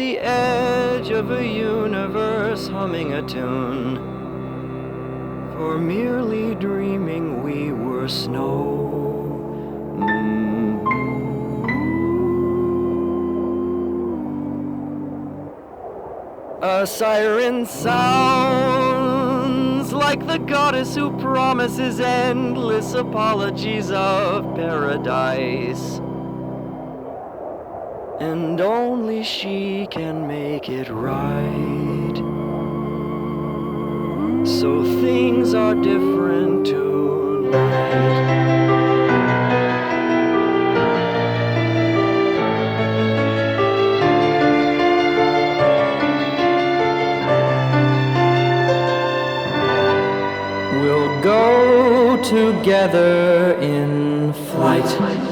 the edge of a universe humming a tune. For merely dreaming we were snow. Mm. A siren sounds like the goddess who promises endless apologies of paradise. And only she can make it right. So things are different tonight. We'll go together in flight.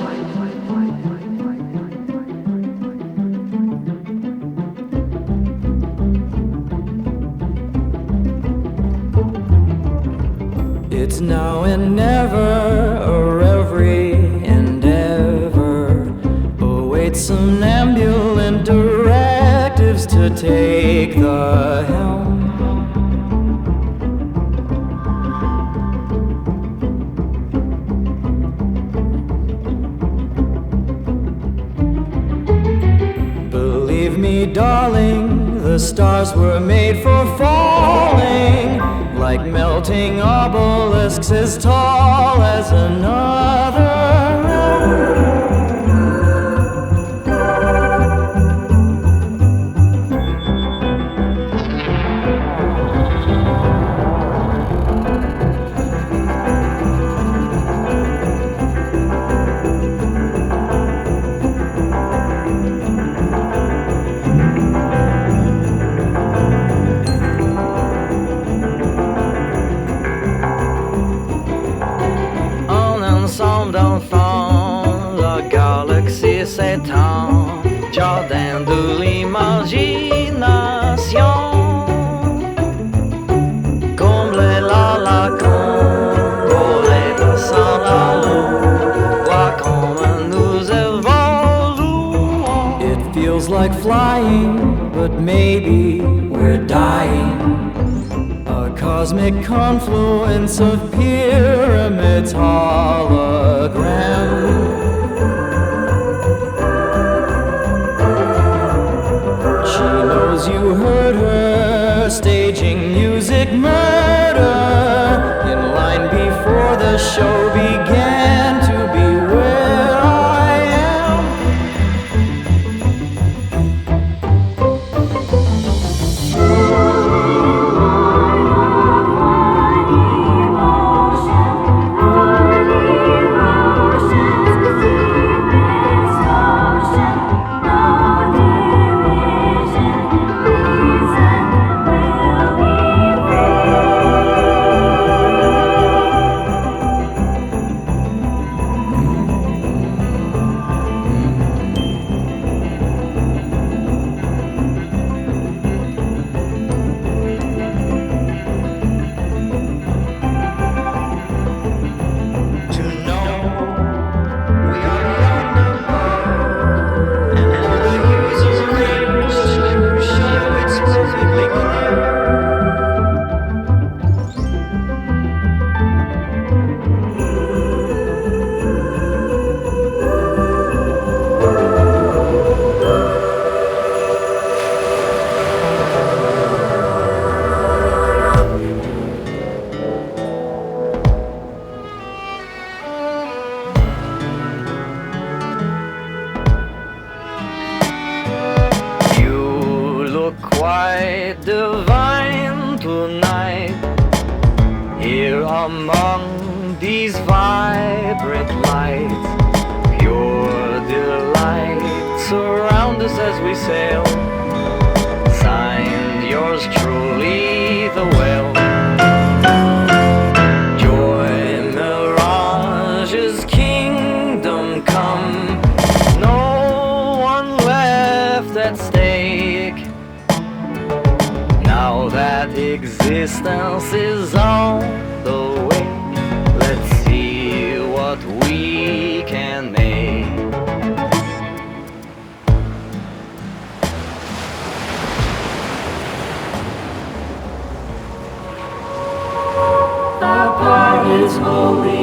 It's now and never, or every endeavor some ambulant directives to take the helm. Believe me, darling, the stars were made for falling, melting obelisks as tall as another. D'enfants, la galaxie s'étend, jardin de l'imagination. Comblez la lacune, voler sans la lune, voir comme nous évoluons. It feels like flying, but maybe cosmic confluence of pyramids hologram. She knows you heard her staging music murder in line before the show among these vibrant lights, pure delight surround us as we sail. Signed yours truly, the whale. that existence is on the way. Let's see what we can make. The bar is holy.